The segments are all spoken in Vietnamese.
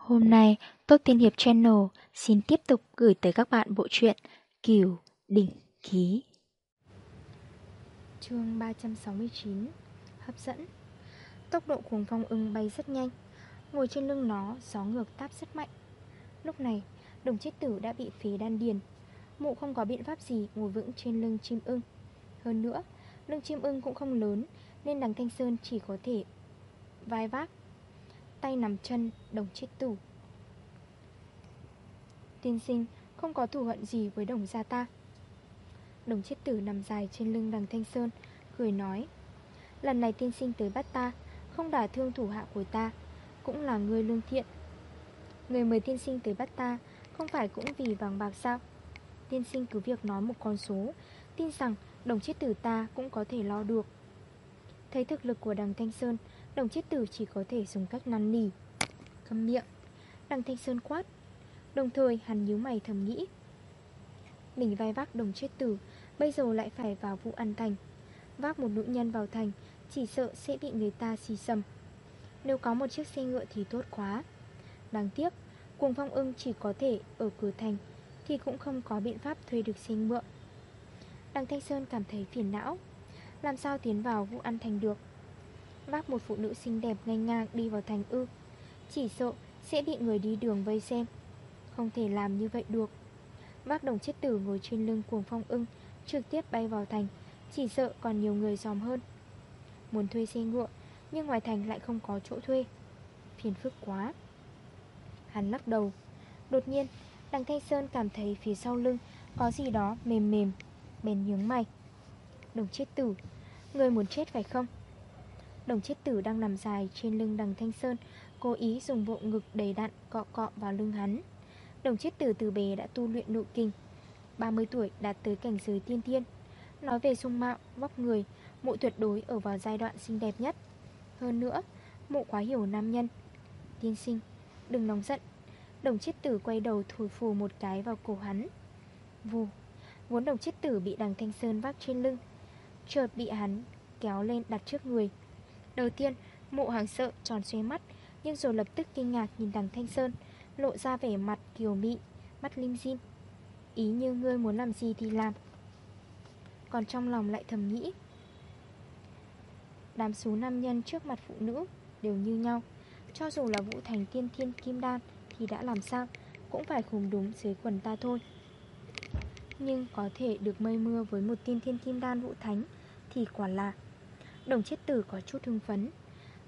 Hôm nay, Tốt Tiên Hiệp Channel xin tiếp tục gửi tới các bạn bộ truyện Kiều Đỉnh Ký. chương 369 Hấp dẫn Tốc độ cuồng phong ưng bay rất nhanh, ngồi trên lưng nó gió ngược táp rất mạnh. Lúc này, đồng chết tử đã bị phế đan điền. Mụ không có biện pháp gì ngồi vững trên lưng chim ưng. Hơn nữa, lưng chim ưng cũng không lớn nên đằng Thanh Sơn chỉ có thể vai vác tay nằm chân, đồng chết tử Tiên sinh, không có thù hận gì với đồng gia ta. Đồng chết tử nằm dài trên lưng đằng Thanh Sơn, Cười nói, Lần này tiên sinh tới bắt ta, Không đả thương thủ hạ của ta, Cũng là người lương thiện. Người mời tiên sinh tới bắt ta, Không phải cũng vì vàng bạc sao? Tiên sinh cứ việc nói một con số, Tin rằng đồng chết tử ta cũng có thể lo được. Thấy thực lực của đằng Thanh Sơn Đồng chết tử chỉ có thể dùng cách năn nỉ. Câm miệng. Đằng Thanh Sơn quát. Đồng thời, hắn nhíu mày thầm nghĩ. Mình vai vác đồng chết tử, Bây giờ lại phải vào vụ ăn thành. Vác một nữ nhân vào thành, Chỉ sợ sẽ bị người ta xì xầm. Nếu có một chiếc xe ngựa thì tốt quá. Đáng tiếc, Cuồng phong ưng chỉ có thể ở cửa thành, Thì cũng không có biện pháp thuê được xe ngựa. Đằng Thanh Sơn cảm thấy phiền não. Làm sao tiến vào vụ ăn thành được? Vác một phụ nữ xinh đẹp ngang ngang đi vào thành ư. Chỉ sợ sẽ bị người đi đường vây xem. Không thể làm như vậy được. Vác đồng chết tử ngồi trên lưng cuồng phong ưng, Trực tiếp bay vào thành. Chỉ sợ còn nhiều người dòm hơn. Muốn thuê xe ngựa, Nhưng ngoài thành lại không có chỗ thuê. Phiền phức quá. Hắn lắc đầu. Đột nhiên, Đằng Thanh Sơn cảm thấy phía sau lưng Có gì đó mềm mềm, Bèn nhướng mày. Đồng chết tử, Người muốn chết phải không? Đồng chết tử đang nằm dài trên lưng đằng Thanh Sơn Cố ý dùng bộ ngực đầy đặn cọ cọ vào lưng hắn. Đồng chết tử từ bé đã tu luyện nội kinh 30 tuổi đạt tới cảnh giới tiên tiên. Nói về dung mạo, vóc người Mụ tuyệt đối ở vào giai đoạn xinh đẹp nhất. Hơn nữa, mụ quá hiểu nam nhân. Tiên sinh, đừng nóng giận. Đồng chết tử quay đầu thổi phù một cái vào cổ hắn. Vù Vốn đồng chết tử bị đằng Thanh Sơn vác trên lưng Chợt bị hắn kéo lên đặt trước người. Đầu tiên, mụ hàng sợ tròn xoay mắt Nhưng rồi lập tức kinh ngạc nhìn đằng Thanh Sơn Lộ ra vẻ mặt kiều mị Mắt lim dim. Ý như ngươi muốn làm gì thì làm. Còn trong lòng lại thầm nghĩ Đám số nam nhân trước mặt phụ nữ Đều như nhau. Cho dù là vũ thành tiên thiên kim đan Thì đã làm sao Cũng phải khủng đúng dưới quần ta thôi. Nhưng có thể được mây mưa Với một tiên thiên kim đan vũ thánh Thì quả là Đồng chết tử có chút hưng phấn.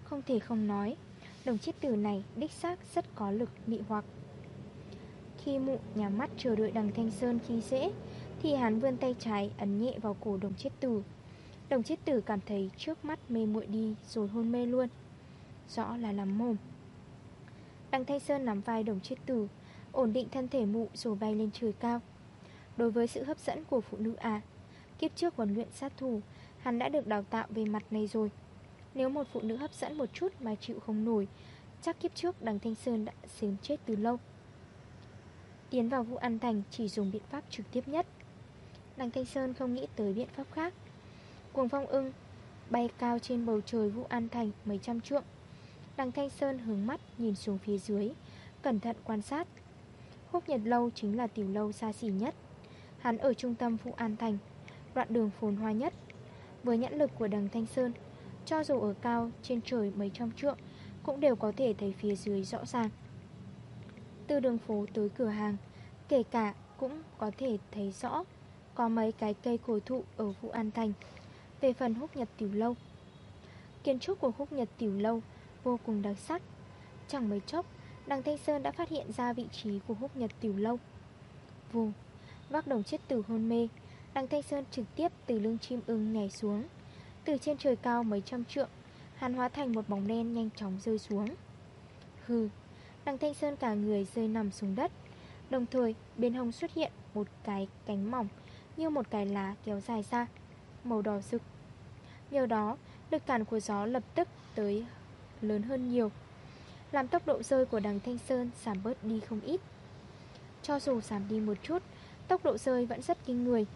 Không thể không nói, Đồng chết tử này đích xác rất có lực mị hoặc. Khi mụ nhà mắt chờ đợi đằng Thanh Sơn khi dễ, Thì hắn vươn tay trái ấn nhẹ vào cổ đồng chết tử. Đồng chết tử cảm thấy trước mắt mê muội đi rồi hôn mê luôn. Rõ là lắm mồm. Đằng Thanh Sơn nắm vai đồng chết tử, Ổn định thân thể mụ rồi bay lên trời cao. Đối với sự hấp dẫn của phụ nữ à Kiếp trước huấn luyện sát thủ Hắn đã được đào tạo về mặt này rồi. Nếu một phụ nữ hấp dẫn một chút mà chịu không nổi, Chắc kiếp trước đằng Thanh Sơn đã sớm chết từ lâu. Tiến vào vụ an thành chỉ dùng biện pháp trực tiếp nhất. Đằng Thanh Sơn không nghĩ tới biện pháp khác. Cuồng phong ưng, bay cao trên bầu trời vụ an thành mấy trăm trượng. Đằng Thanh Sơn hướng mắt nhìn xuống phía dưới, Cẩn thận quan sát. Húc Nhật Lâu chính là tiểu lâu xa xỉ nhất. Hắn ở trung tâm vụ an thành Đoạn đường phồn hoa nhất với nhãn lực của đằng Thanh Sơn. Cho dù ở cao, trên trời mấy trăm trượng, Cũng đều có thể thấy phía dưới rõ ràng. Từ đường phố tới cửa hàng, Kể cả cũng có thể thấy rõ, Có mấy cái cây cổ thụ ở Vũ An Thành, Về phần húc nhật tiểu lâu. Kiến trúc của húc nhật tiểu lâu Vô cùng đặc sắc. Chẳng mấy chốc, Đằng Thanh Sơn đã phát hiện ra vị trí của húc nhật tiểu lâu. Vù, Vác đồng chết tử hôn mê Đằng Thanh Sơn trực tiếp từ lưng chim ưng nhảy xuống. Từ trên trời cao mấy trăm trượng, Hắn hóa thành một bóng đen nhanh chóng rơi xuống. Hừ, Đằng Thanh Sơn cả người rơi nằm xuống đất. Đồng thời, bên hông xuất hiện một cái cánh mỏng Như một cái lá kéo dài ra, Màu đỏ rực. Nhờ đó, lực cản của gió lập tức tới lớn hơn nhiều, Làm tốc độ rơi của đằng Thanh Sơn giảm bớt đi không ít. Cho dù giảm đi một chút, Tốc độ rơi vẫn rất kinh người.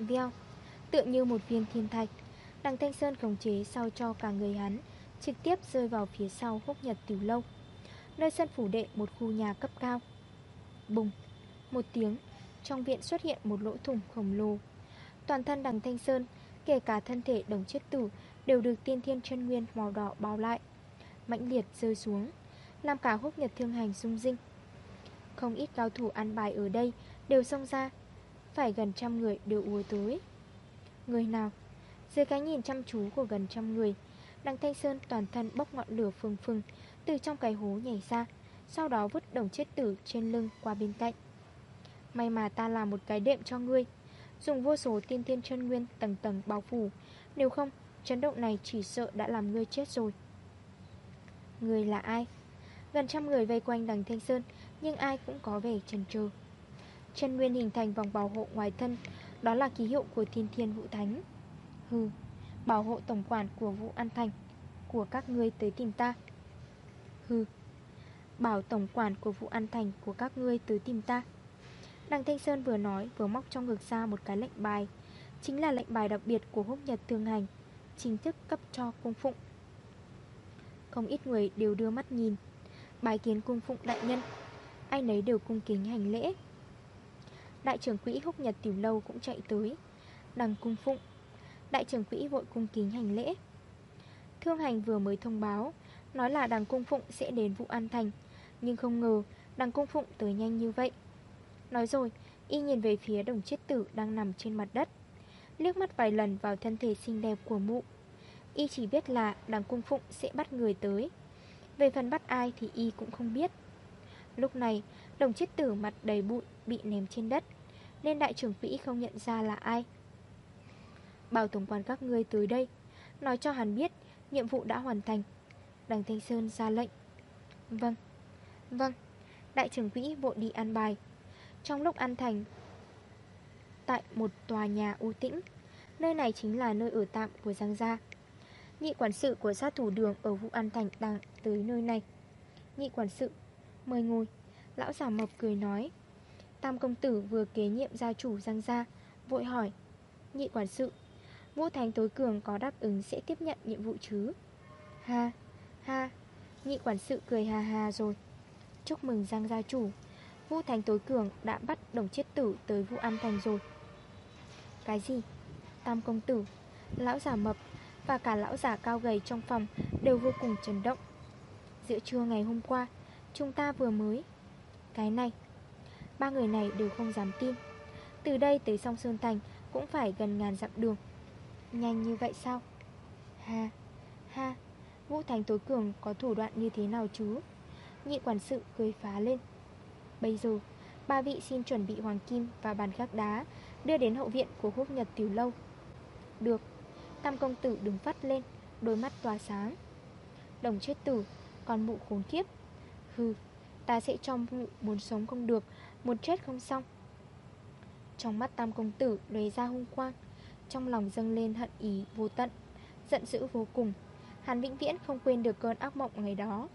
Veo Tựa như một viên thiên thạch. Đằng Thanh Sơn khống chế sau cho cả người hắn, Trực tiếp rơi vào phía sau húc nhật tiểu lâu. Nơi sân phủ đệ, một khu nhà cấp cao. Bùng, Một tiếng, Trong viện xuất hiện một lỗ thủng khổng lồ. Toàn thân đằng Thanh Sơn, Kể cả thân thể đồng chết tử, Đều được tiên thiên chân nguyên màu đỏ bao lại. Mãnh liệt rơi xuống, Làm cả húc nhật thương hành rung rinh. Không ít cao thủ ăn bài ở đây Đều xông ra phải gần trăm người đều ùa tối Người nào? Dưới cái nhìn chăm chú của gần trăm người, Đằng Thanh Sơn toàn thân bốc ngọn lửa phừng phừng, Từ trong cái hố nhảy ra, Sau đó vứt đồng chết tử trên lưng qua bên cạnh. May mà ta làm một cái đệm cho ngươi, Dùng vô số tiên tiên chân nguyên tầng tầng bao phủ, Nếu không, Chấn động này chỉ sợ đã làm ngươi chết rồi. Người là ai? Gần trăm người vây quanh đằng Thanh Sơn, Nhưng ai cũng có vẻ chần chừ. Chân nguyên hình thành vòng bảo hộ ngoài thân, Đó là ký hiệu của thiên thiên vũ thánh. Hừ, Bảo hộ tổng quản của Vũ An Thành, Của các ngươi tới tìm ta. Hừ, Bảo tổng quản của Vũ An Thành, Của các ngươi tới tìm ta. Đằng Thanh Sơn vừa nói, vừa móc trong ngực ra một cái lệnh bài, Chính là lệnh bài đặc biệt của húc nhật thương hành, Chính thức cấp cho cung phụng. Không ít người đều đưa mắt nhìn. Bài kiến cung phụng đại nhân, Ai nấy đều cung kính hành lễ. Đại trưởng quỹ húc nhật tiểu lâu cũng chạy tới. Đằng cung phụng. Đại trưởng quỹ vội cung kính hành lễ. Thương hành vừa mới thông báo, Nói là đằng cung phụng sẽ đến vụ an thành. Nhưng không ngờ, đằng cung phụng tới nhanh như vậy. Nói rồi, Y nhìn về phía đồng chết tử đang nằm trên mặt đất. Liếc mắt vài lần vào thân thể xinh đẹp của mụ. Y chỉ biết là đằng cung phụng sẽ bắt người tới. Về phần bắt ai thì Y cũng không biết. Lúc này đồng chết tử mặt đầy bụi bị ném trên đất, Nên đại trưởng quỹ không nhận ra là ai. Bảo tổng quản các ngươi tới đây, Nói cho hắn biết Nhiệm vụ đã hoàn thành. Đằng Thanh Sơn ra lệnh. Vâng Vâng Đại trưởng quỹ vội đi ăn bài. Trong lúc ăn thành, Tại một tòa nhà u tĩnh, Nơi này chính là nơi ở tạm của Giang Gia. Nhị quản sự của sát thủ đường Ở Vũ An Thành đang tới nơi này. Nhị quản sự, Mời ngồi. Lão giả mập cười nói. Tam công tử vừa kế nhiệm gia chủ Giang Gia, Vội hỏi, Nhị quản sự Vũ Thành Tối Cường có đáp ứng sẽ tiếp nhận nhiệm vụ chứ? Ha Ha. Nhị quản sự cười ha ha rồi. Chúc mừng Giang gia chủ Vũ Thành Tối Cường đã bắt đồng chết tử tới Vũ An Thành rồi. Cái gì? Tam công tử, Lão giả mập Và cả lão giả cao gầy trong phòng Đều vô cùng chấn động. Giữa trưa ngày hôm qua, Chúng ta vừa mới cái này. Ba người này đều không dám tin. Từ đây tới sông Sơn Thành Cũng phải gần ngàn dặm đường. Nhanh như vậy sao? Ha Ha Vũ Thành tối cường có thủ đoạn như thế nào chứ? Nhị quản sự cười phá lên. Bây giờ, Ba vị xin chuẩn bị hoàng kim và bàn gác đá Đưa đến hậu viện của húc nhật tiểu lâu. Được. Tam công tử đứng phát lên, Đôi mắt tỏa sáng. Đồng chết tử Còn mụ khốn kiếp. Hừ Ta sẽ cho mụ muốn sống không được, Muốn chết không xong. Trong mắt tam công tử lóe ra hung quang, trong lòng dâng lên hận ý vô tận, Giận dữ vô cùng. Hắn vĩnh viễn không quên được cơn ác mộng ngày đó.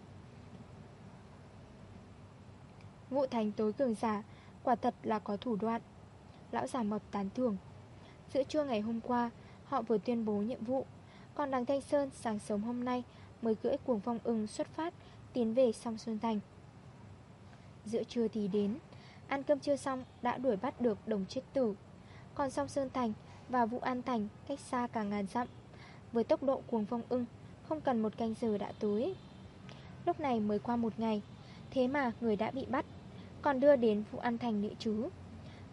Vụ thành tối cường giả, Quả thật là có thủ đoạn. Lão giả mập tán thưởng. Giữa trưa ngày hôm qua, Họ vừa tuyên bố nhiệm vụ. Còn đằng Thanh Sơn, sáng sớm hôm nay, Mới cưỡi cuồng phong ưng xuất phát, Tiến về song Xuân Thành. Giữa trưa thì đến. Ăn cơm chưa xong, đã đuổi bắt được đồng chết tử. Còn song Sơn Thành và Vũ An Thành cách xa cả ngàn dặm. Với tốc độ cuồng phong ưng, Không cần một canh giờ đã tới. Lúc này mới qua một ngày, Thế mà người đã bị bắt, Còn đưa đến Vũ An Thành địa chú.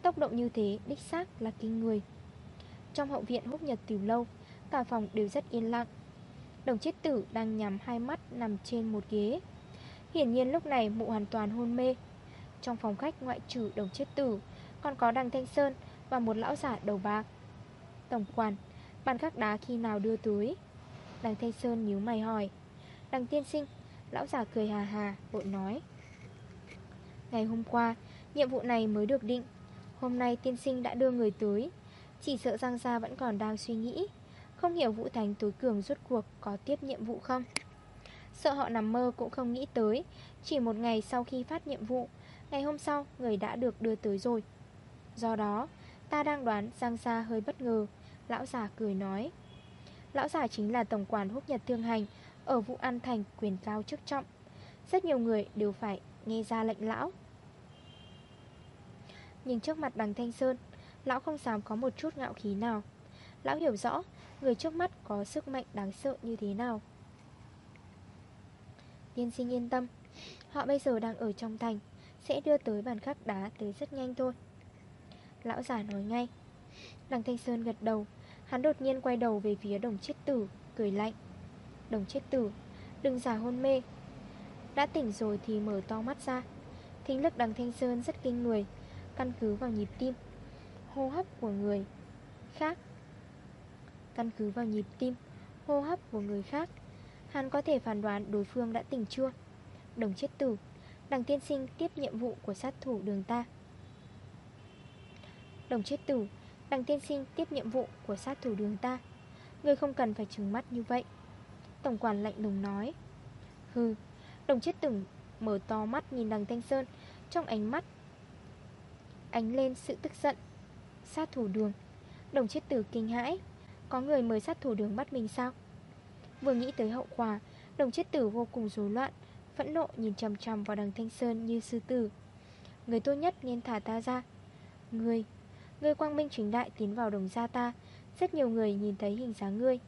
Tốc độ như thế, đích xác là kinh người. Trong hậu viện húc nhật tiểu lâu, Cả phòng đều rất yên lặng. Đồng chết tử đang nhắm hai mắt nằm trên một ghế. Hiển nhiên lúc này mụ hoàn toàn hôn mê. Trong phòng khách ngoại trừ đồng chết tử, Còn có đằng Thanh Sơn Và một lão giả đầu bạc. Tổng quản, Bàn khắc đá khi nào đưa túi Đằng Thanh Sơn nhíu mày hỏi. Đằng tiên sinh, Lão giả cười hà hà, Vội nói. Ngày hôm qua, Nhiệm vụ này mới được định. Hôm nay tiên sinh đã đưa người tới. Chỉ sợ Giang Gia vẫn còn đang suy nghĩ. Không hiểu Vũ Thành tối cường rốt cuộc Có tiếp nhiệm vụ không? Sợ họ nằm mơ cũng không nghĩ tới. Chỉ một ngày sau khi phát nhiệm vụ, Ngày hôm sau, người đã được đưa tới rồi. Do đó, Ta đang đoán Giang Sa hơi bất ngờ. Lão giả cười nói, Lão giả chính là tổng quản húc nhật thương hành Ở vụ an thành quyền cao chức trọng. Rất nhiều người đều phải nghe ra lệnh lão. Nhưng trước mặt đằng Thanh Sơn, Lão không dám có một chút ngạo khí nào. Lão hiểu rõ Người trước mắt có sức mạnh đáng sợ như thế nào. Tiên sinh yên tâm. Họ bây giờ đang ở trong thành, Sẽ đưa tới bàn khắc đá tới rất nhanh thôi. Lão giả nói ngay. Đằng Thanh Sơn gật đầu, Hắn đột nhiên quay đầu về phía đồng chết tử, Cười lạnh. Đồng chết tử, Đừng giả hôn mê. Đã tỉnh rồi thì mở to mắt ra. Thính lực đằng Thanh Sơn rất kinh người, Căn cứ vào nhịp tim, Hô hấp của người khác. Căn cứ vào nhịp tim, Hô hấp của người khác. Hắn có thể phán đoán đối phương đã tỉnh chưa? Đồng chết tử, Đằng tiên sinh tiếp nhiệm vụ của sát thủ đường ta. Đồng chết tử, Đằng tiên sinh tiếp nhiệm vụ của sát thủ đường ta. Người không cần phải trừng mắt như vậy. Tổng quản lạnh lùng nói. Hừ, Đồng chết tử mở to mắt nhìn đằng Thanh Sơn, Trong ánh mắt Ánh lên sự tức giận. Sát thủ đường. Đồng chết tử kinh hãi. Có người mời sát thủ đường bắt mình sao? Vừa nghĩ tới hậu quả. Đồng chết tử vô cùng rối loạn, Phẫn nộ nhìn chầm chầm vào đằng Thanh Sơn như sư tử. Người tốt nhất nên thả ta ra. Người Ngươi quang minh chính đại tiến vào đồng gia ta. Rất nhiều người nhìn thấy hình dáng ngươi.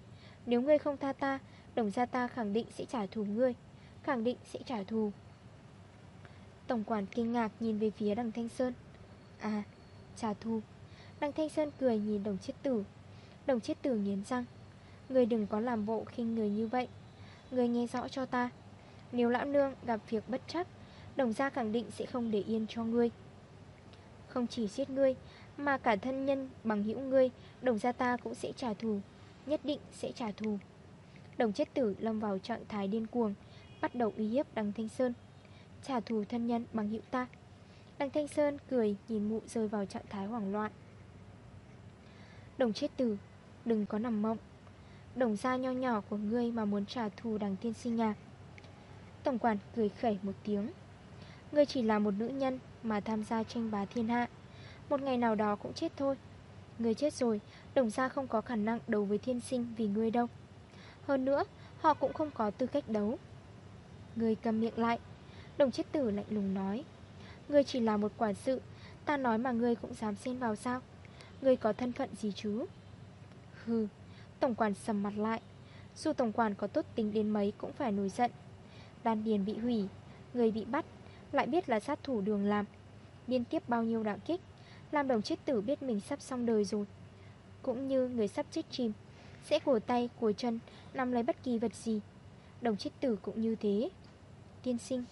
Nếu ngươi không tha ta, Đồng gia ta khẳng định sẽ trả thù ngươi. Khẳng định sẽ trả thù. Tổng quản kinh ngạc nhìn về phía đằng Thanh Sơn. À trả thù. Đằng Thanh Sơn cười nhìn đồng chết tử. Đồng chết tử nghiến răng. Người đừng có làm bộ khinh người như vậy. Người nghe rõ cho ta. Nếu lão nương gặp việc bất chắc Đồng gia khẳng định sẽ không để yên cho ngươi. Không chỉ giết ngươi, Mà cả thân nhân bằng hữu ngươi, Đồng gia ta cũng sẽ trả thù, Nhất định sẽ trả thù. Đồng chết tử lâm vào trạng thái điên cuồng, Bắt đầu uy hiếp đằng Thanh Sơn. Trả thù thân nhân bằng hữu ta. Đằng Thanh Sơn cười, nhìn mụ rơi vào trạng thái hoảng loạn. Đồng chết tử, Đừng có nằm mộng. Đồng gia nho nhỏ của ngươi mà muốn trả thù đằng tiên sinh à Tổng quản cười khẩy một tiếng. Ngươi chỉ là một nữ nhân mà tham gia tranh bá thiên hạ. Một ngày nào đó cũng chết thôi. Ngươi chết rồi, Đồng gia không có khả năng đấu với thiên sinh vì ngươi đâu. Hơn nữa, Họ cũng không có tư cách đấu. Ngươi cầm miệng lại. Đồng chết tử lạnh lùng nói. Ngươi chỉ là một quản sự. Ta nói mà ngươi cũng dám xen vào sao? Ngươi có thân phận gì chứ? Hừ. Tổng quản sầm mặt lại. Dù tổng quản có tốt tính đến mấy cũng phải nổi giận. Đan điền bị hủy Người bị bắt Lại biết là sát thủ đường làm Liên tiếp bao nhiêu đạo kích Làm đồng chết tử biết mình sắp xong đời rồi. Cũng như người sắp chết chìm Sẽ cổ tay, cổ chân Nằm lấy bất kỳ vật gì. Đồng chết tử cũng như thế. Tiên sinh,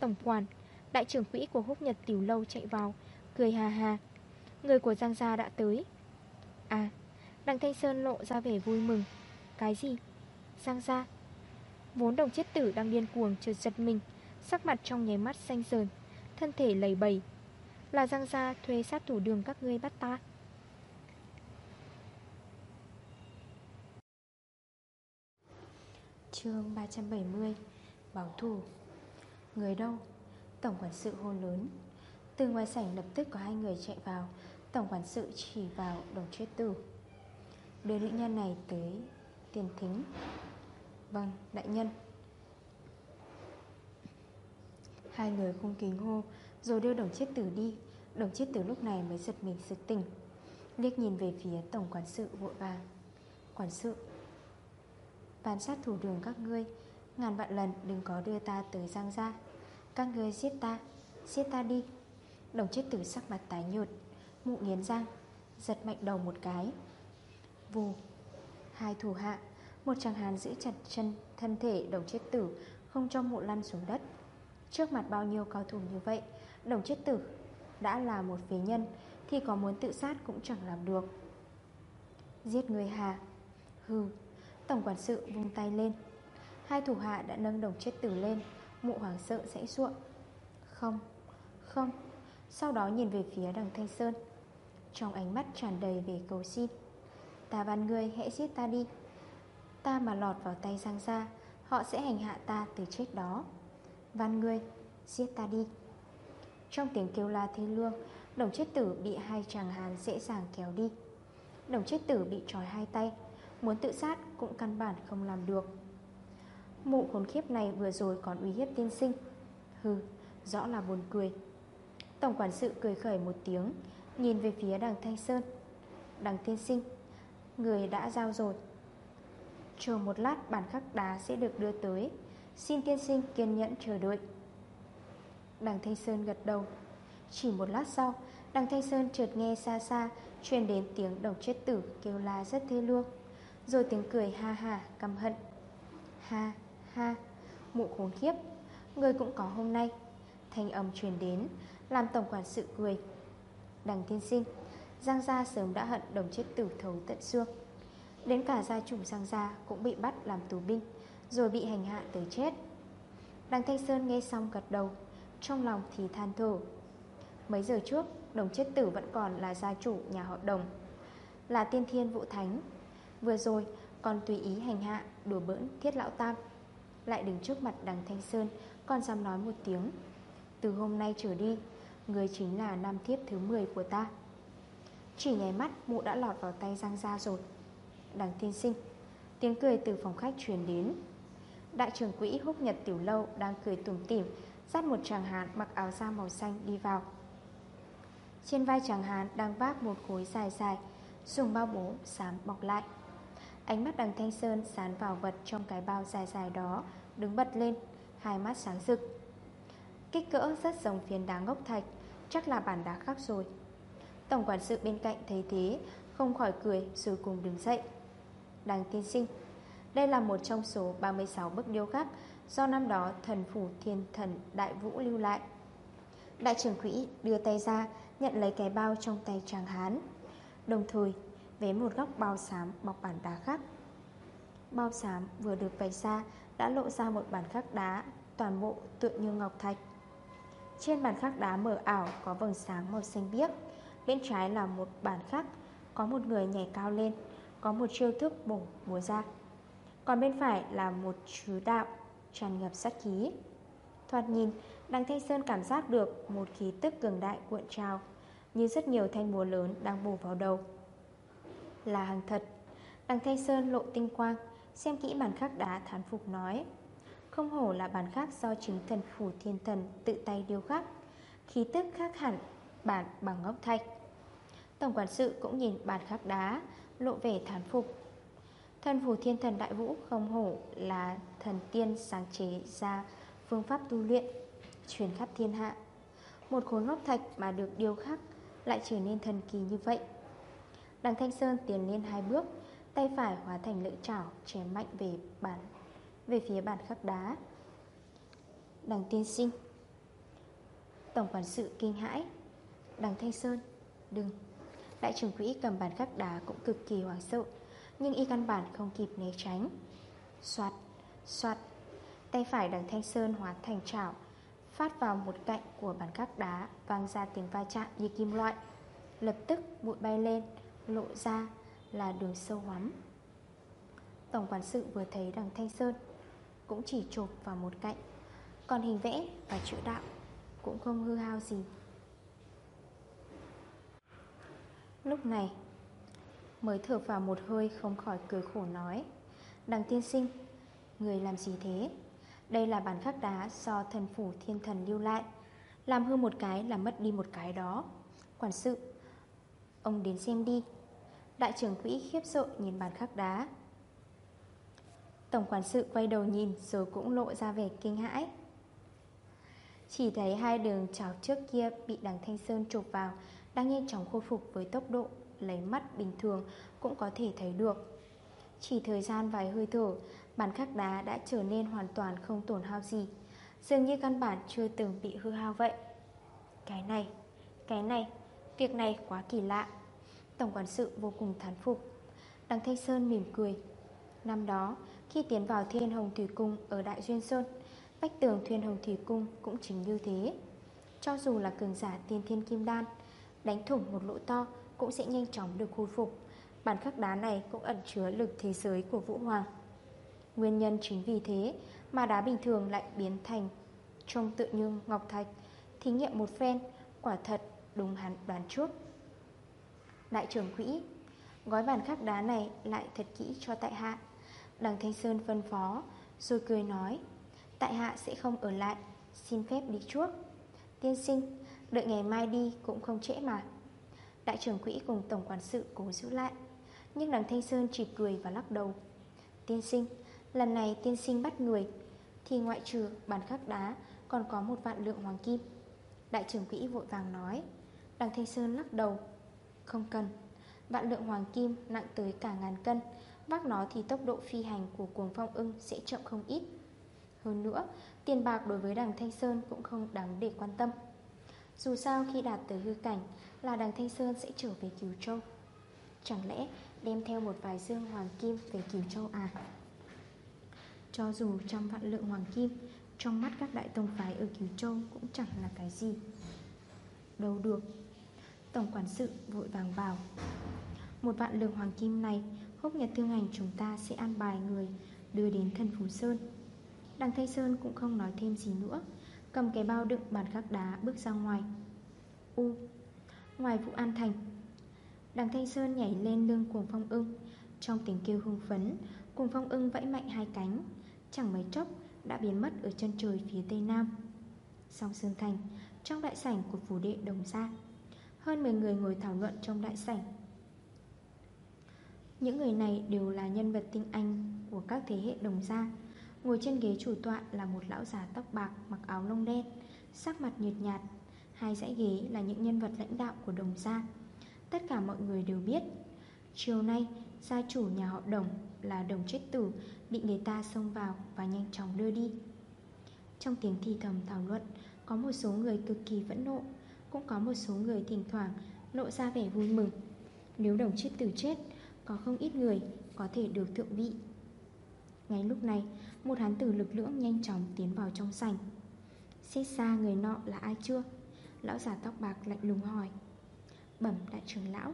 tổng quản Đại trưởng quỹ của húc nhật tiểu lâu chạy vào Cười hà hà. Người của Giang Gia đã tới. À Đằng Thanh Sơn lộ ra vẻ vui mừng. Cái gì? Giang Gia Vốn đồng chết tử đang điên cuồng chợt giật mình, Sắc mặt trong nháy mắt xanh sờn, Thân thể lầy bầy. Là Giang Gia thuê sát thủ đường các ngươi bắt ta. Chương 370 Báo thù. Người đâu? Tổng quản sự hô lớn. Từ ngoài sảnh lập tức có hai người chạy vào. Tổng quản sự chỉ vào đồng chết tử. Đưa nữ nhân này tới tiền thính. Vâng, đại nhân. Hai người không kính hô Rồi đưa đồng chết tử đi. Đồng chết tử lúc này mới giật mình sực tỉnh. Liếc nhìn về phía tổng quản sự vội vàng. Quản sự bàn sát thủ đường các ngươi Ngàn vạn lần đừng có đưa ta tới giang ra Các ngươi giết ta Giết ta đi. Đồng chết tử sắc mặt tái nhợt Mụ nghiến răng Giật mạnh đầu một cái. Vù Hai thủ hạ Một chàng hàn giữ chặt chân thân thể đồng chết tử Không cho mụ lăn xuống đất. Trước mặt bao nhiêu cao thủ như vậy Đồng chết tử đã là một phế nhân Thì có muốn tự sát cũng chẳng làm được. Giết người hà Hừ Tổng quản sự vung tay lên. Hai thủ hạ đã nâng đồng chết tử lên Mụ hoàng sợ sẽ ruộng. Không, không Sau đó nhìn về phía đằng Thanh Sơn. Trong ánh mắt tràn đầy về cầu xin Ta van người hãy giết ta đi. Ta mà lọt vào tay Giang Gia Họ sẽ hành hạ ta từ chết đó. Van người Giết ta đi. Trong tiếng kêu la thê lương Đồng chết tử bị hai chàng hàn dễ dàng kéo đi. Đồng chết tử bị trói hai tay Muốn tự sát cũng căn bản không làm được. Mụ khốn khiếp này vừa rồi còn uy hiếp tiên sinh. Hừ, rõ là buồn cười. Tổng quản sự cười khởi một tiếng Nhìn về phía đằng Thanh Sơn. Đằng tiên sinh Người đã giao rồi Chờ một lát, bản khắc đá sẽ được đưa tới. Xin tiên sinh kiên nhẫn chờ đợi. Đằng Thanh Sơn gật đầu. Chỉ một lát sau, Đằng Thanh Sơn chợt nghe xa xa Truyền đến tiếng đồng chết tử kêu la rất thê lương. Rồi tiếng cười ha ha, căm hận. Ha ha, Mụ khốn khiếp Người cũng có hôm nay. Thanh âm truyền đến, Làm tổng quản sự cười. Đằng tiên sinh Giang Gia sớm đã hận đồng chết tử thấu tận xương. Đến cả gia chủ Giang Gia Cũng bị bắt làm tù binh, Rồi bị hành hạ tới chết. Đằng Thanh Sơn nghe xong gật đầu, Trong lòng thì than thở. Mấy giờ trước, Đồng chết tử vẫn còn là gia chủ nhà họ đồng, Là tiên thiên vũ thánh. Vừa rồi, còn tùy ý hành hạ, Đùa bỡn thiết lão tam. Lại đứng trước mặt đằng Thanh Sơn, Còn dám nói một tiếng. Từ hôm nay trở đi Người chính là nam thiếp thứ 10 của ta. Chỉ nháy mắt, mụ đã lọt vào tay Giang Gia rồi. Đằng tiên sinh, Tiếng cười từ phòng khách truyền đến. Đại trưởng quỹ húc nhật tiểu lâu Đang cười tủm tỉm, Dắt một chàng hán mặc áo da màu xanh đi vào. Trên vai chàng hán đang vác một khối dài dài, Dùng bao bố xám bọc lại. Ánh mắt đằng Thanh Sơn sán vào vật trong cái bao dài dài đó, Đứng bật lên, Hai mắt sáng rực. Kích cỡ rất giống phiến đá ngốc thạch, Chắc là bản đá khác rồi. Tổng quản sự bên cạnh thấy thế, Không khỏi cười, rồi cùng đứng dậy. Đàng tiên sinh, Đây là một trong số 36 bức điêu khắc Do năm đó thần phủ thiên thần đại vũ lưu lại. Đại trưởng quỹ đưa tay ra, Nhận lấy cái bao trong tay chàng hán. Đồng thời Vế một góc bao xám bọc bản đá khắc Bao xám vừa được vạch ra Đã lộ ra một bản khắc đá, Toàn bộ tựa như ngọc thạch. Trên bản khắc đá mở ảo Có vầng sáng màu xanh biếc. Bên trái là một bản khắc, Có một người nhảy cao lên, Có một chiêu thức bổ múa ra. Còn bên phải là một chú đạo Tràn ngập sát khí. Thoạt nhìn, Đăng Thanh Sơn cảm giác được Một khí tức cường đại cuộn trào, Như rất nhiều thanh búa lớn đang bổ vào đầu. Là hàng thật, Đăng Thanh Sơn lộ tinh quang, Xem kỹ bản khắc đá thán phục nói. Không hổ là bản khắc do chính thần phủ thiên thần Tự tay điêu khắc, Khí tức khác hẳn bàn bằng ngốc thạch Tổng quản sự cũng nhìn bàn khắc đá, Lộ vẻ thán phục. Thần phù thiên thần đại vũ không hổ Là thần tiên sáng chế ra Phương pháp tu luyện, Truyền khắp thiên hạ. Một khối ngốc thạch mà được điêu khắc Lại trở nên thần kỳ như vậy. Đằng Thanh Sơn tiến lên hai bước, Tay phải hóa thành lưỡi chảo Chém mạnh về bàn, Về phía bàn khắc đá. Đằng tiên sinh, Tổng quản sự kinh hãi. Đằng Thanh Sơn, Đừng. Đại trưởng quỹ cầm bản khắc đá cũng cực kỳ hoảng sợ, Nhưng y căn bản không kịp né tránh. Xoạt Xoạt. Tay phải đằng Thanh Sơn hóa thành chảo, Phát vào một cạnh của bản khắc đá, Vang ra tiếng va chạm như kim loại. Lập tức bụi bay lên, Lộ ra là đường sâu hoắm. Tổng quản sự vừa thấy đằng Thanh Sơn Cũng chỉ chộp vào một cạnh, Còn hình vẽ và chữ đạo Cũng không hư hao gì. Lúc này, Mới thở vào một hơi không khỏi cười khổ nói, Đằng tiên sinh, Người làm gì thế? Đây là bản khắc đá do thần phủ thiên thần lưu lại. Làm hư một cái là mất đi một cái đó. Quản sự, Ông đến xem đi. Đại trưởng quỹ khiếp sợ nhìn bản khắc đá. Tổng quản sự quay đầu nhìn Rồi cũng lộ ra vẻ kinh hãi. Chỉ thấy hai đường chảo trước kia Bị đằng Thanh Sơn chụp vào đang nhanh chóng khôi phục với tốc độ Lấy mắt bình thường cũng có thể thấy được. Chỉ thời gian vài hơi thở Bản khắc đá đã trở nên hoàn toàn không tổn hao gì. Dường như căn bản chưa từng bị hư hao vậy. Cái này, cái này, việc này quá kỳ lạ. Tổng quản sự vô cùng thán phục. Đằng Thanh Sơn mỉm cười. Năm đó khi tiến vào Thiên Hồng Thủy Cung Ở Đại Duyên Sơn Bách tường Thiên Hồng Thủy Cung cũng chính như thế. Cho dù là cường giả tiên thiên kim đan Đánh thủng một lỗ to Cũng sẽ nhanh chóng được khôi phục. Bản khắc đá này cũng ẩn chứa lực thế giới của Vũ Hoàng. Nguyên nhân chính vì thế Mà đá bình thường lại biến thành Trông tự như ngọc thạch, Thí nghiệm một phen, Quả thật đúng hắn đoán trước. Đại trưởng quỹ, Gói bản khắc đá này lại thật kỹ cho tại hạ. Đằng Thanh Sơn phân phó, Rồi cười nói, Tại hạ sẽ không ở lại, Xin phép đi trước. Tiên sinh Đợi ngày mai đi cũng không trễ mà. Đại trưởng quỹ cùng tổng quản sự cố giữ lại, Nhưng đằng Thanh Sơn chỉ cười và lắc đầu. Tiên sinh, Lần này tiên sinh bắt người, Thì ngoại trừ bàn khắc đá Còn có một vạn lượng hoàng kim. Đại trưởng quỹ vội vàng nói. Đằng Thanh Sơn lắc đầu. Không cần, Vạn lượng hoàng kim nặng tới cả ngàn cân, Vác nó thì tốc độ phi hành của cuồng phong ưng sẽ chậm không ít. Hơn nữa, Tiền bạc đối với đằng Thanh Sơn cũng không đáng để quan tâm. Dù sao khi đạt tới hư cảnh, Là đằng Thanh Sơn sẽ trở về Kiều Châu. Chẳng lẽ đem theo một vài dương hoàng kim về Kiều Châu à? Cho dù trăm vạn lượng hoàng kim, Trong mắt các đại tông phái ở Kiều Châu cũng chẳng là cái gì. Đâu được. Tổng quản sự vội vàng bảo, Một vạn lượng hoàng kim này, Hốc nhật thương hành chúng ta sẽ an bài người Đưa đến Thần Phú Sơn. Đằng Thanh Sơn cũng không nói thêm gì nữa. Cầm cái bao đựng bàn khắc đá, bước ra ngoài. U, Ngoài vụ an thành, Đằng Thanh Sơn nhảy lên lưng cuồng phong ưng. Trong tiếng kêu hưng phấn, Cuồng phong ưng vẫy mạnh hai cánh. Chẳng mấy chốc, đã biến mất ở chân trời phía tây nam. Song Sơn Thành, Trong đại sảnh của phủ đệ đồng gia, Hơn 10 người ngồi thảo luận trong đại sảnh. Những người này đều là nhân vật tinh anh Của các thế hệ đồng gia. Ngồi trên ghế chủ tọa là một lão già tóc bạc Mặc áo lông đen, Sắc mặt nhợt nhạt. Hai dãy ghế là những nhân vật lãnh đạo của đồng gia. Tất cả mọi người đều biết, Chiều nay, Gia chủ nhà họ đồng là đồng chết tử Bị người ta xông vào và nhanh chóng đưa đi. Trong tiếng thi thầm thảo luận, Có một số người cực kỳ vẫn nộ, Cũng có một số người thỉnh thoảng nộ ra vẻ vui mừng. Nếu đồng chết tử chết, Có không ít người có thể được thượng vị. Ngay lúc này, Một hán tử lực lưỡng nhanh chóng tiến vào trong sảnh. Xét xa người nọ là ai chưa? Lão giả tóc bạc lạnh lùng hỏi. Bẩm đại trưởng lão,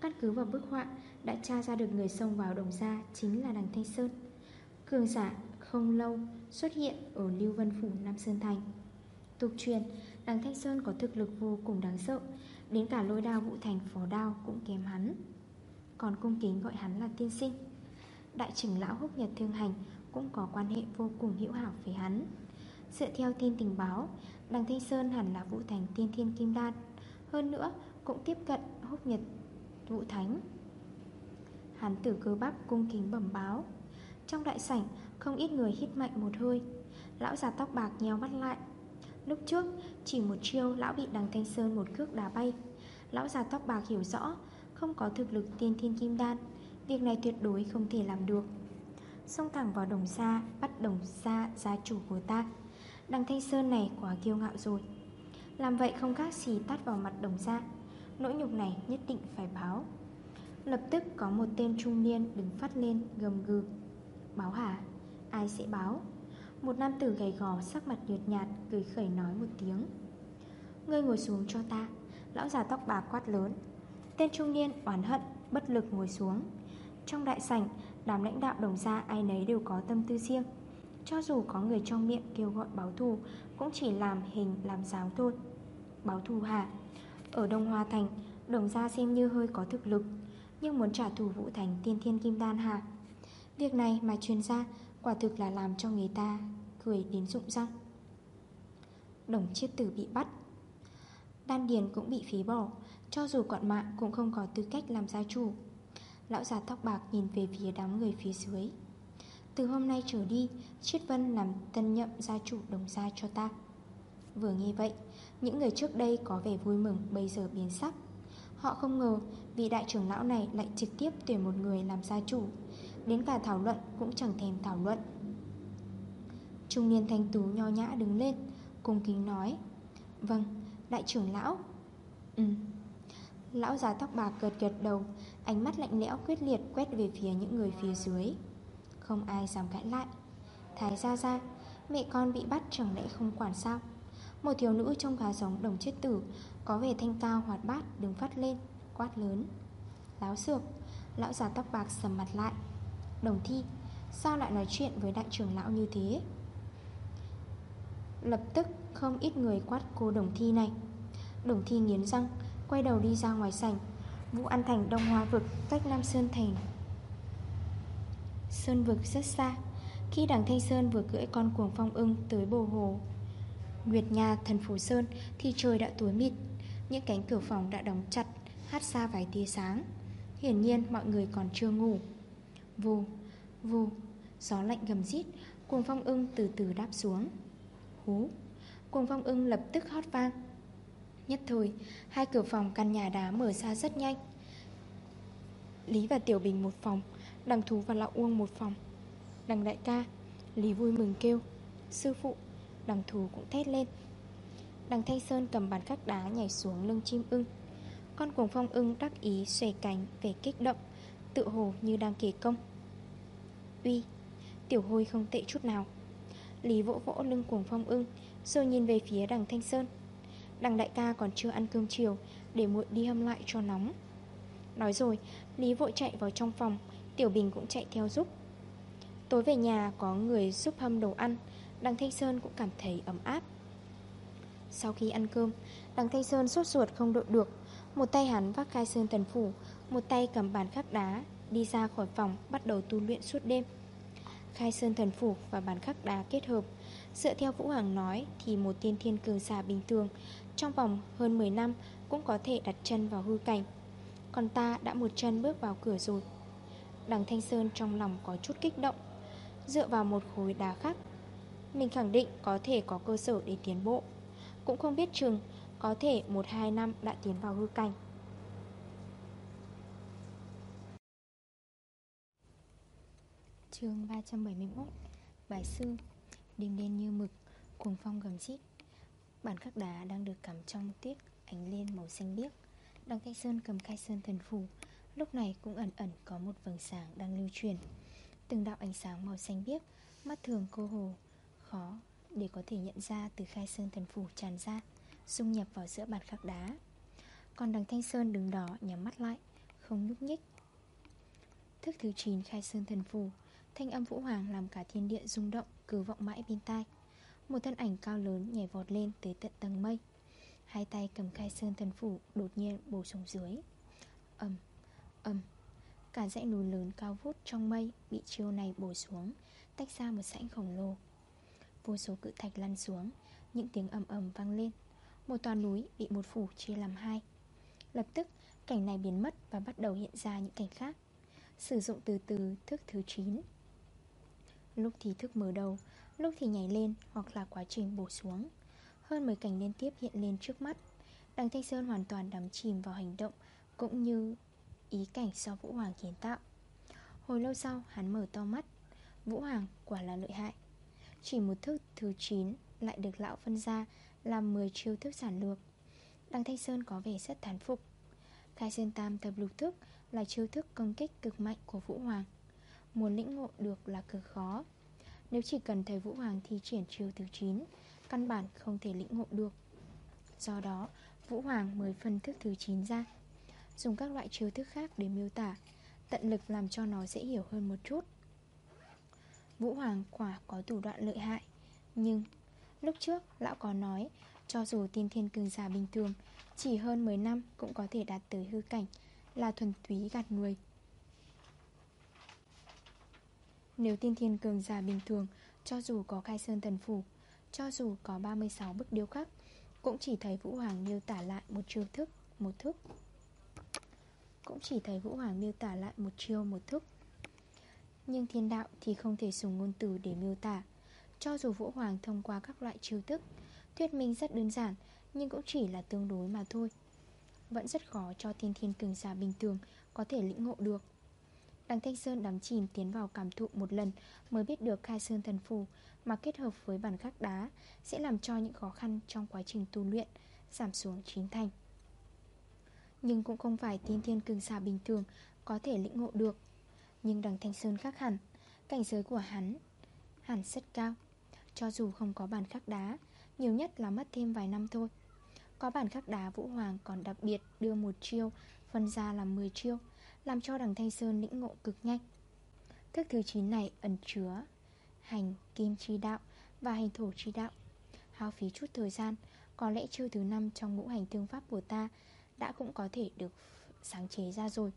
Căn cứ vào bức họa Đã tra ra được người xông vào đồng gia Chính là đằng Thanh Sơn. Cường giả không lâu xuất hiện Ở Lưu Vân Phủ, Nam Sơn Thành. Tục truyền, Đằng Thanh Sơn có thực lực vô cùng đáng sợ, Đến cả lôi đao vũ thành phó đao cũng kém hắn. Còn cung kính gọi hắn là tiên sinh. Đại trưởng lão húc nhật thương hành Cũng có quan hệ vô cùng hữu hảo với hắn. Dựa theo tin tình báo, Đằng Thanh Sơn hẳn là vũ thành tiên thiên kim đan, Hơn nữa cũng tiếp cận húc nhật vũ thánh. Hắn tử cơ bắp cung kính bẩm báo. Trong đại sảnh, không ít người hít mạnh một hơi. Lão già tóc bạc nheo mắt lại. Lúc trước, chỉ một chiêu lão bị đằng Thanh Sơn một cước đá bay. Lão già tóc bạc hiểu rõ, Không có thực lực tiên thiên kim đan Việc này tuyệt đối không thể làm được. Xông thẳng vào đồng xa Bắt đồng xa gia chủ của ta. Đằng Thanh Sơn này quá kiêu ngạo rồi. Làm vậy không khác gì tát vào mặt đồng xa. Nỗi nhục này nhất định phải báo. Lập tức có một tên trung niên đứng phát lên, gầm gừ. Báo hả? Ai sẽ báo? Một nam tử gầy gò, sắc mặt nhợt nhạt, Cười khẩy nói một tiếng. Ngươi ngồi xuống cho ta. Lão già tóc bạc quát lớn. Tên trung niên oán hận, bất lực ngồi xuống. Trong đại sảnh, Đám lãnh đạo đồng gia ai nấy đều có tâm tư riêng. Cho dù có người trong miệng kêu gọi báo thù, Cũng chỉ làm hình, làm giáo thôi. Báo thù hả? Ở Đông Hoa Thành, Đồng gia xem như hơi có thực lực, Nhưng muốn trả thù Vũ Thành tiên thiên kim đan hả? Việc này mà truyền ra, Quả thực là làm cho người ta Cười đến rụng răng. Đồng chiết tử bị bắt. Đan điền cũng bị phí bỏ, Cho dù quận mạng cũng không có tư cách làm gia chủ. Lão già tóc bạc nhìn về phía đám người phía dưới. Từ hôm nay trở đi Triết Vân làm tân nhậm gia chủ đồng gia cho ta. Vừa nghe vậy Những người trước đây có vẻ vui mừng Bây giờ biến sắc. Họ không ngờ vị đại trưởng lão này lại trực tiếp tuyển một người làm gia chủ. Đến cả thảo luận cũng chẳng thèm thảo luận. Trung niên thanh tú nho nhã đứng lên Cung kính nói Vâng, đại trưởng lão. Ừ Lão già tóc bạc gật gật đầu Ánh mắt lạnh lẽo quyết liệt quét về phía những người phía dưới. Không ai dám cãi lại. Thái ra ra, Mẹ con bị bắt chẳng lẽ không quản sao? Một thiếu nữ trong gà giống đồng chết tử, Có vẻ thanh cao hoạt bát, đứng phát lên, Quát lớn. Láo sược Lão già tóc bạc sầm mặt lại. Đồng thi, Sao lại nói chuyện với đại trưởng lão như thế? Lập tức, không ít người quát cô đồng thi này. Đồng thi nghiến răng, Quay đầu đi ra ngoài sảnh. Vũ An Thành Đông Hoa Vực Cách Nam Sơn Thành. Sơn Vực rất xa. Khi đằng Thanh Sơn vừa cưỡi con cuồng phong ưng tới bồ hồ Nguyệt Nha thần Phủ Sơn Thì trời đã tối mịt. Những cánh cửa phòng đã đóng chặt Hát xa vài tia sáng. Hiển nhiên mọi người còn chưa ngủ. Vù, vù Gió lạnh gầm rít Cuồng phong ưng từ từ đáp xuống. Hú Cuồng phong ưng lập tức hót vang. Nhất thời Hai cửa phòng căn nhà đá mở ra rất nhanh. Lý và Tiểu Bình một phòng Đằng Thú và Lão Uông một phòng. Đằng đại ca, Lý vui mừng kêu, Sư phụ. Đằng Thú cũng thét lên. Đằng Thanh Sơn cầm bàn khắc đá nhảy xuống lưng chim ưng. Con cuồng phong ưng đắc ý xòe cánh về kích động Tự hồ như đang kể công. Uy, Tiểu hôi không tệ chút nào. Lý vỗ vỗ lưng cuồng phong ưng, Rồi nhìn về phía đằng Thanh Sơn. Đằng đại ca còn chưa ăn cơm chiều, Để muội đi hâm lại cho nóng. Nói rồi, Lý vội chạy vào trong phòng, Tiểu Bình cũng chạy theo giúp. Tối về nhà có người giúp hâm đồ ăn, Đằng Thanh Sơn cũng cảm thấy ấm áp. Sau khi ăn cơm, Đằng Thanh Sơn sốt ruột không đội được. Một tay hắn vác khai sơn tần phủ, Một tay cầm bàn khắc đá, Đi ra khỏi phòng, bắt đầu tu luyện suốt đêm. Khai sơn thần phủ và bàn khắc đá kết hợp, Dựa theo Vũ Hoàng nói Thì một tiên thiên cường giả bình thường trong vòng hơn 10 năm Cũng có thể đặt chân vào hư cảnh. Còn ta đã một chân bước vào cửa rồi. Đằng Thanh Sơn trong lòng có chút kích động, Dựa vào một khối đá khắc Mình khẳng định có thể có cơ sở để tiến bộ. Cũng không biết chừng Có thể 1-2 năm đã tiến vào hư cảnh. Chương 371 Bài sư, Đêm đen như mực, Cuồng phong gầm chít. Bản khắc đá đang được cắm trong tuyết Ánh lên màu xanh biếc. Đằng Thanh Sơn cầm khai sơn thần phù Lúc này cũng ẩn ẩn có một vầng sáng đang lưu truyền. Từng đạo ánh sáng màu xanh biếc, Mắt thường cô hồ, Khó để có thể nhận ra từ khai sơn thần phù tràn ra Dung nhập vào giữa bàn khắc đá. Còn đằng Thanh Sơn đứng đó nhắm mắt lại, Không nhúc nhích. Thức thứ 9 khai sơn thần phù Thanh âm vũ hoàng làm cả thiên địa rung động, Cứ vọng mãi bên tai. Một thân ảnh cao lớn nhảy vọt lên tới tận tầng mây. Hai tay cầm khai sơn thần phủ Đột nhiên bổ xuống dưới. Âm, âm Cả dãy núi lớn cao vút trong mây Bị chiêu này bổ xuống Tách ra một sảnh khổng lồ. Vô số cự thạch lăn xuống Những tiếng ầm ầm vang lên. Một toàn núi bị một phủ chia làm hai. Lập tức cảnh này biến mất Và bắt đầu hiện ra những cảnh khác. Sử dụng từ từ thức thứ 9 Lúc thì thức mở đầu Lúc thì nhảy lên hoặc là quá trình bổ xuống. Hơn 10 cảnh liên tiếp hiện lên trước mắt. Đằng Thanh Sơn hoàn toàn đắm chìm vào hành động Cũng như ý cảnh do Vũ Hoàng kiến tạo. Hồi lâu sau, hắn mở to mắt. Vũ Hoàng quả là lợi hại. Chỉ một thức thứ 9 lại được lão phân ra Làm 10 chiêu thức giản lược. Đằng Thanh Sơn có vẻ rất thán phục. Khai Sơn Tam tập lục thức là chiêu thức công kích cực mạnh của Vũ Hoàng. Muốn lĩnh ngộ được là cực khó. Nếu chỉ cần thầy Vũ Hoàng thi triển chiêu thứ 9 Căn bản không thể lĩnh ngộ được. Do đó, Vũ Hoàng mới phân thức thứ 9 ra, Dùng các loại chiêu thức khác để miêu tả, Tận lực làm cho nó dễ hiểu hơn một chút. Vũ Hoàng quả có thủ đoạn lợi hại, Nhưng Lúc trước lão có nói, Cho dù tiên thiên cường giả bình thường, Chỉ hơn 10 năm cũng có thể đạt tới hư cảnh Là thuần túy gạt người. Nếu tiên thiên cường giả bình thường, Cho dù có khai sơn thần phủ, Cho dù có 36 bức điêu khắc, Cũng chỉ thấy Vũ Hoàng miêu tả lại một chiêu thức, Một thức. Cũng chỉ thấy Vũ Hoàng miêu tả lại một chiêu, một thức. Nhưng thiên đạo thì không thể dùng ngôn từ để miêu tả. Cho dù Vũ Hoàng thông qua các loại chiêu thức, Thuyết minh rất đơn giản, Nhưng cũng chỉ là tương đối mà thôi. Vẫn rất khó cho tiên thiên cường giả bình thường Có thể lĩnh ngộ được. Đằng Thanh Sơn đắm chìm tiến vào cảm thụ một lần Mới biết được khai sơn thần phù Mà kết hợp với bản khắc đá Sẽ làm cho những khó khăn trong quá trình tu luyện Giảm xuống chín thành. Nhưng cũng không phải tiên thiên cường giả bình thường Có thể lĩnh ngộ được. Nhưng đằng Thanh Sơn khác hẳn, Cảnh giới của hắn Hẳn rất cao. Cho dù không có bản khắc đá, Nhiều nhất là mất thêm vài năm thôi. Có bản khắc đá Vũ Hoàng còn đặc biệt đưa một chiêu, Phân ra làm 10 chiêu làm cho đằng Thanh Sơn lĩnh ngộ cực nhanh. Thức thứ 9 này ẩn chứa Hành, kim chi đạo và hành thổ chi đạo. Hao phí chút thời gian Có lẽ chiêu thứ 5 trong ngũ hành thương pháp của ta Đã cũng có thể được sáng chế ra rồi.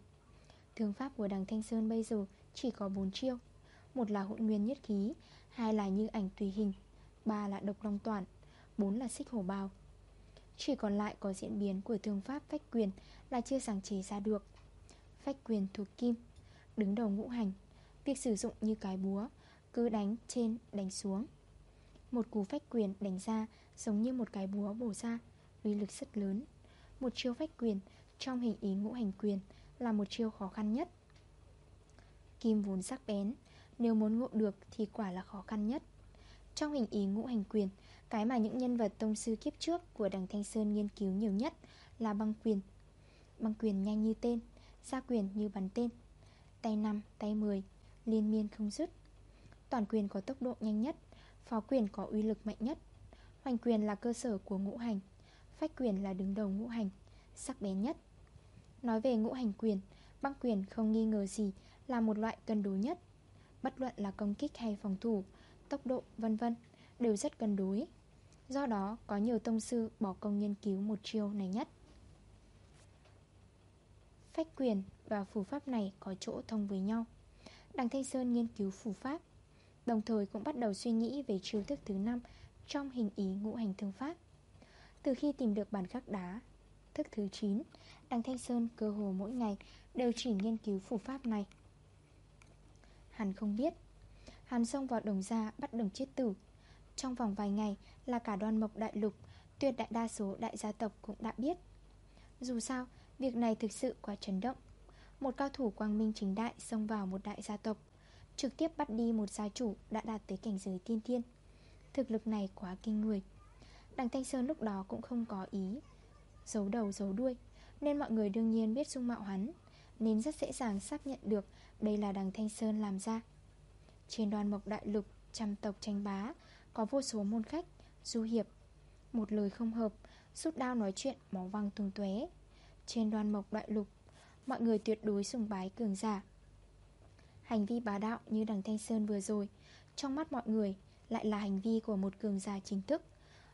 Thương pháp của đằng Thanh Sơn bây giờ chỉ có 4 chiêu. Một là hỗn nguyên nhất khí Hai là như ảnh tùy hình Ba là độc long toàn bốn là xích hổ bào. Chỉ còn lại có diễn biến của thương pháp phách quyền Là chưa sáng chế ra được. Phách quyền thuộc kim, Đứng đầu ngũ hành. Việc sử dụng như cái búa, Cứ đánh trên, đánh xuống. Một cú phách quyền đánh ra Giống như một cái búa bổ ra, uy lực rất lớn. Một chiêu phách quyền Trong hình ý ngũ hành quyền Là một chiêu khó khăn nhất. Kim vốn sắc bén, Nếu muốn ngộ được thì quả là khó khăn nhất. Trong hình ý ngũ hành quyền, Cái mà những nhân vật tông sư kiếp trước Của đằng Thanh Sơn nghiên cứu nhiều nhất Là băng quyền. Băng quyền nhanh như tên Gia quyền như bắn tên. Tay 5, tay 10 Liên miên không dứt. Toàn quyền có tốc độ nhanh nhất Phó quyền có uy lực mạnh nhất. Hoành quyền là cơ sở của ngũ hành Phách quyền là đứng đầu ngũ hành Sắc bén nhất. Nói về ngũ hành quyền Băng quyền không nghi ngờ gì là một loại cân đối nhất. Bất luận là công kích hay phòng thủ Tốc độ vân vân Đều rất cân đối. Do đó có nhiều tông sư bỏ công nghiên cứu một chiêu này nhất. Phách quyền và phù pháp này có chỗ thông với nhau. Đằng Thanh Sơn nghiên cứu phù pháp, Đồng thời cũng bắt đầu suy nghĩ về chiêu thức thứ 5 Trong hình ý ngũ hành thương pháp. Từ khi tìm được bản khắc đá, Thức thứ 9 Đằng Thanh Sơn cơ hồ mỗi ngày Đều chỉ nghiên cứu phù pháp này. Hắn không biết, Hắn xông vào đồng gia bắt đồng chết tử. Trong vòng vài ngày là cả đoàn mộc đại lục, Tuyệt đại đa số đại gia tộc cũng đã biết. Dù sao Việc này thực sự quá chấn động. Một cao thủ quang minh chính đại xông vào một đại gia tộc Trực tiếp bắt đi một gia chủ đã đạt tới cảnh giới tiên thiên. Thực lực này quá kinh người. Đằng Thanh Sơn lúc đó cũng không có ý Giấu đầu giấu đuôi Nên mọi người đương nhiên biết dung mạo hắn Nên rất dễ dàng xác nhận được Đây là đằng Thanh Sơn làm ra. Trên đoàn mộc đại lục Trăm tộc tranh bá Có vô số môn khách, du hiệp. Một lời không hợp Rút đao nói chuyện máu văng tung tuế trên đoan mộc đại lục. Mọi người tuyệt đối sùng bái cường giả. Hành vi bá đạo như đằng Thanh Sơn vừa rồi Trong mắt mọi người Lại là hành vi của một cường giả chính thức.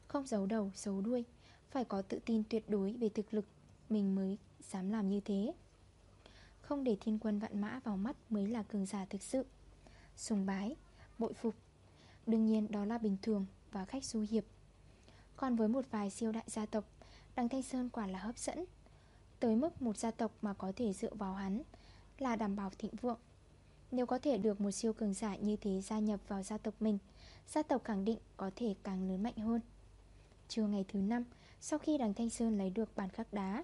Không giấu đầu giấu đuôi Phải có tự tin tuyệt đối về thực lực Mình mới dám làm như thế. Không để thiên quân vạn mã vào mắt Mới là cường giả thực sự. Sùng bái, bội phục Đương nhiên đó là bình thường Và khách du hiệp. Còn với một vài siêu đại gia tộc Đằng Thanh Sơn quả là hấp dẫn. Tới mức một gia tộc mà có thể dựa vào hắn Là đảm bảo thịnh vượng. Nếu có thể được một siêu cường giả như thế gia nhập vào gia tộc mình, Gia tộc khẳng định có thể càng lớn mạnh hơn. Trưa ngày thứ 5 Sau khi đằng Thanh Sơn lấy được bản khắc đá,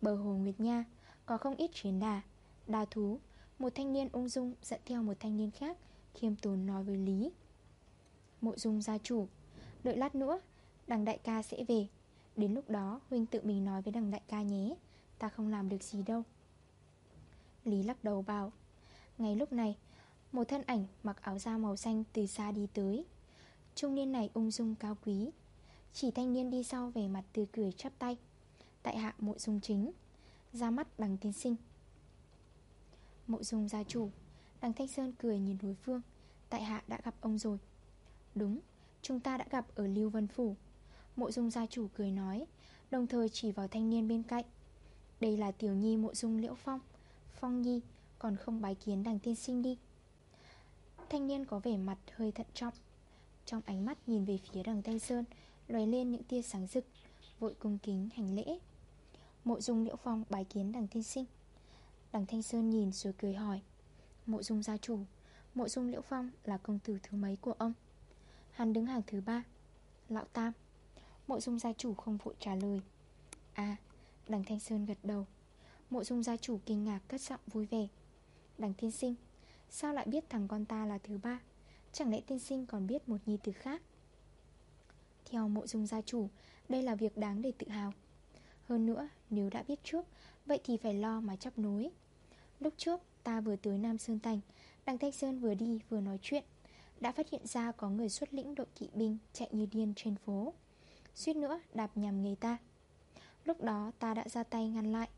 Bờ hồ Nguyệt Nha Có không ít chiến đà Đà thú. Một thanh niên ung dung dẫn theo một thanh niên khác, Khiêm tốn nói với Lý. Mộ dung gia chủ, Đợi lát nữa, Đằng đại ca sẽ về. Đến lúc đó, Huynh tự mình nói với đằng đại ca nhé. Ta không làm được gì đâu. Lý lắc đầu bảo Ngay lúc này Một thân ảnh mặc áo da màu xanh từ xa đi tới. Trung niên này ung dung cao quý Chỉ thanh niên đi sau về mặt tươi cười chắp tay. Tại hạ mộ dung chính Ra mắt đằng tiên sinh. Mộ dung gia chủ Đằng Thanh Sơn cười nhìn đối phương Tại hạ đã gặp ông rồi. Đúng, chúng ta đã gặp ở Lưu Vân Phủ. Mộ dung gia chủ cười nói Đồng thời chỉ vào thanh niên bên cạnh. Đây là tiểu nhi mộ dung liễu phong. Phong nhi, Còn không bái kiến đằng tiên sinh đi. Thanh niên có vẻ mặt hơi thận trọng. Trong ánh mắt nhìn về phía đằng Thanh Sơn, Lóe lên những tia sáng rực, Vội cung kính hành lễ. Mộ dung liễu phong bái kiến đằng tiên sinh. Đằng Thanh Sơn nhìn rồi cười hỏi, Mộ dung gia chủ, Mộ dung liễu phong là công tử thứ mấy của ông? Hắn đứng hàng thứ ba, Lão Tam. Mộ dung gia chủ không vội trả lời À Đằng Thanh Sơn gật đầu. Mộ dung gia chủ kinh ngạc cất giọng vui vẻ. Đằng tiên sinh, Sao lại biết thằng con ta là thứ ba? Chẳng lẽ tiên sinh còn biết một nhi tử khác? Theo mộ dung gia chủ, Đây là việc đáng để tự hào. Hơn nữa, nếu đã biết trước, Vậy thì phải lo mà chấp nối. Lúc trước, ta vừa tới Nam Sơn Thành, Đằng Thanh Sơn vừa đi vừa nói chuyện. Đã phát hiện ra có người xuất lĩnh đội kỵ binh Chạy như điên trên phố. Suýt nữa đạp nhằm người ta. Lúc đó ta đã ra tay ngăn lại.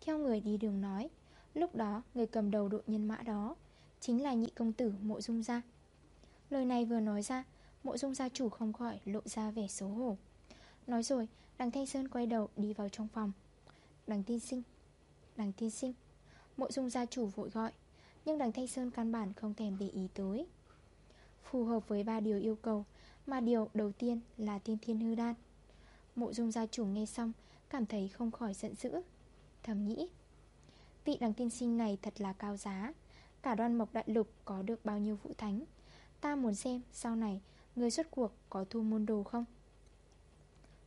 Theo người đi đường nói, Lúc đó người cầm đầu đội nhân mã đó Chính là nhị công tử mộ dung gia. Lời này vừa nói ra, Mộ dung gia chủ không khỏi lộ ra vẻ xấu hổ. Nói rồi, Đằng Thanh Sơn quay đầu đi vào trong phòng. Đằng tiên sinh, Đằng tiên sinh, Mộ dung gia chủ vội gọi, Nhưng đằng Thanh Sơn căn bản không thèm để ý tới. Phù hợp với ba điều yêu cầu, Mà điều đầu tiên là tiên thiên hư đan. Mộ dung gia chủ nghe xong Cảm thấy không khỏi giận dữ. Thầm nghĩ, Vị đằng tiên sinh này thật là cao giá. Cả đoan mộc đại lục có được bao nhiêu vũ thánh? Ta muốn xem sau này Người xuất cuộc có thu môn đồ không?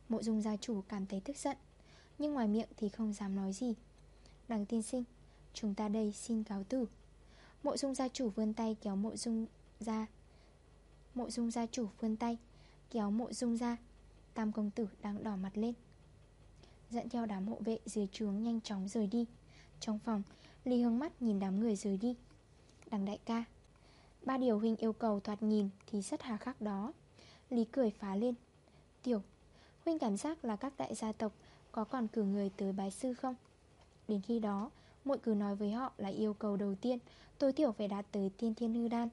Mộ dung gia chủ cảm thấy tức giận, Nhưng ngoài miệng thì không dám nói gì. Đằng tiên sinh, Chúng ta đây xin cáo tử. Mộ dung gia chủ vươn tay kéo mộ dung ra Mộ dung gia chủ vươn tay Kéo mộ dung ra Tam công tử đang đỏ mặt lên. Dẫn theo đám hộ vệ dưới trướng nhanh chóng rời đi. Trong phòng, lý hướng mắt nhìn đám người rời đi. Đằng đại ca, Ba điều huynh yêu cầu thoạt nhìn Thì rất hà khắc đó. Lý cười phá lên. Tiểu, Huynh cảm giác là các đại gia tộc Có còn cử người tới bái sư không? Đến khi đó Mội cứ nói với họ là yêu cầu đầu tiên, Tối thiểu phải đạt tới tiên thiên hư đan.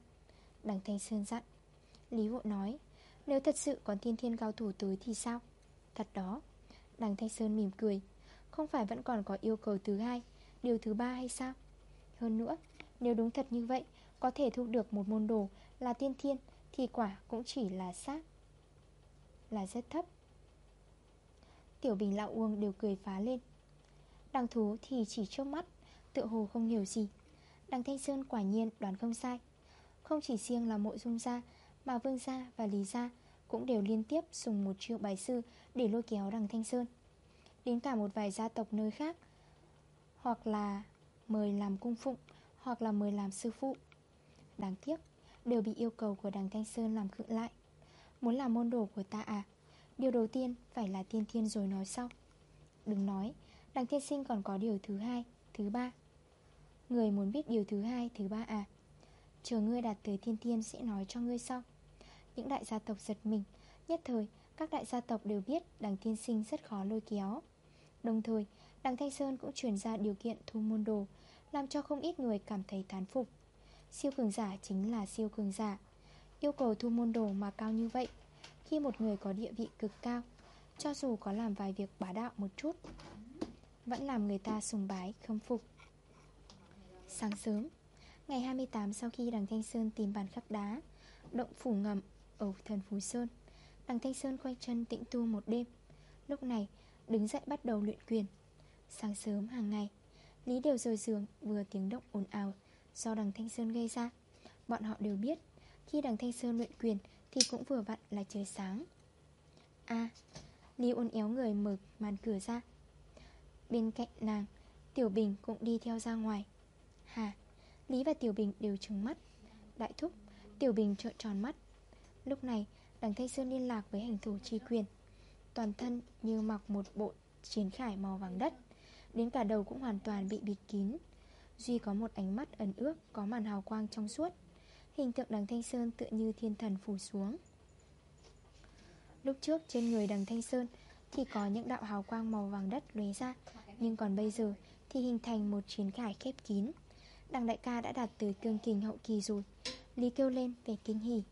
Đằng Thanh Sơn dặn. Lý vội nói, Nếu thật sự có tiên thiên cao thủ tới thì sao? Thật đó Đằng Thanh Sơn mỉm cười. Không phải vẫn còn có yêu cầu thứ hai, Điều thứ ba hay sao? Hơn nữa, Nếu đúng thật như vậy, Có thể thu được một môn đồ là tiên thiên, Thì quả cũng chỉ là xác, Là rất thấp. Tiểu Bình Lão Uông đều cười phá lên. Đằng thú thì chỉ trước mắt Tự hồ không hiểu gì. Đằng Thanh Sơn quả nhiên đoán không sai. Không chỉ riêng là mộ dung gia, Mà Vương gia và Lý gia cũng đều liên tiếp dùng một triệu bài sư Để lôi kéo đằng Thanh Sơn. Đến cả một vài gia tộc nơi khác Hoặc là mời làm cung phụng Hoặc là mời làm sư phụ. Đáng tiếc Đều bị yêu cầu của đằng Thanh Sơn làm cự lại. Muốn làm môn đồ của ta à? Điều đầu tiên phải là tiên thiên rồi nói sau. Đừng nói Đằng thiên sinh còn có điều thứ hai Thứ ba. Người muốn biết điều thứ hai, thứ ba à? Chờ ngươi đạt tới thiên thiên sẽ nói cho ngươi sau. Những đại gia tộc giật mình. Nhất thời, các đại gia tộc đều biết Đằng thiên sinh rất khó lôi kéo. Đồng thời, đằng Thanh Sơn cũng truyền ra điều kiện thu môn đồ Làm cho không ít người cảm thấy thán phục. Siêu cường giả chính là siêu cường giả. Yêu cầu thu môn đồ mà cao như vậy Khi một người có địa vị cực cao Cho dù có làm vài việc bá đạo một chút Vẫn làm người ta sùng bái, khâm phục. Sáng sớm Ngày 28 sau khi đằng Thanh Sơn tìm bàn khắc đá Động phủ ngầm ở thần Phú Sơn. Đằng Thanh Sơn quay chân tĩnh tu một đêm. Lúc này, đứng dậy bắt đầu luyện quyền. Sáng sớm hàng ngày, Lý đều rời giường, vừa tiếng động ồn ào Do đằng Thanh Sơn gây ra. Bọn họ đều biết, Khi đằng Thanh Sơn luyện quyền Thì cũng vừa vặn là trời sáng. A, Lý ôn éo người mở màn cửa ra. Bên cạnh nàng, Tiểu Bình cũng đi theo ra ngoài. Hà, Lý và Tiểu Bình đều trừng mắt. Đại thúc, Tiểu Bình trợn tròn mắt. Lúc này, đằng Thanh Sơn liên lạc với hành thủ tri quyền. Toàn thân như mặc một bộ chiến khải màu vàng đất, Đến cả đầu cũng hoàn toàn bị bịt kín. Duy có một ánh mắt ẩn ước, Có màn hào quang trong suốt. Hình tượng đằng Thanh Sơn tựa như thiên thần phủ xuống. Lúc trước trên người đằng Thanh Sơn Thì có những đạo hào quang màu vàng đất lóe ra, Nhưng còn bây giờ Thì hình thành một chiến khải khép kín. Đằng đại ca đã đạt tới cương kình hậu kỳ rồi. Lý kêu lên về kinh hỉ.